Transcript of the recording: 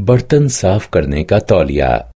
बर्तन साफ़ करने का तौलिया।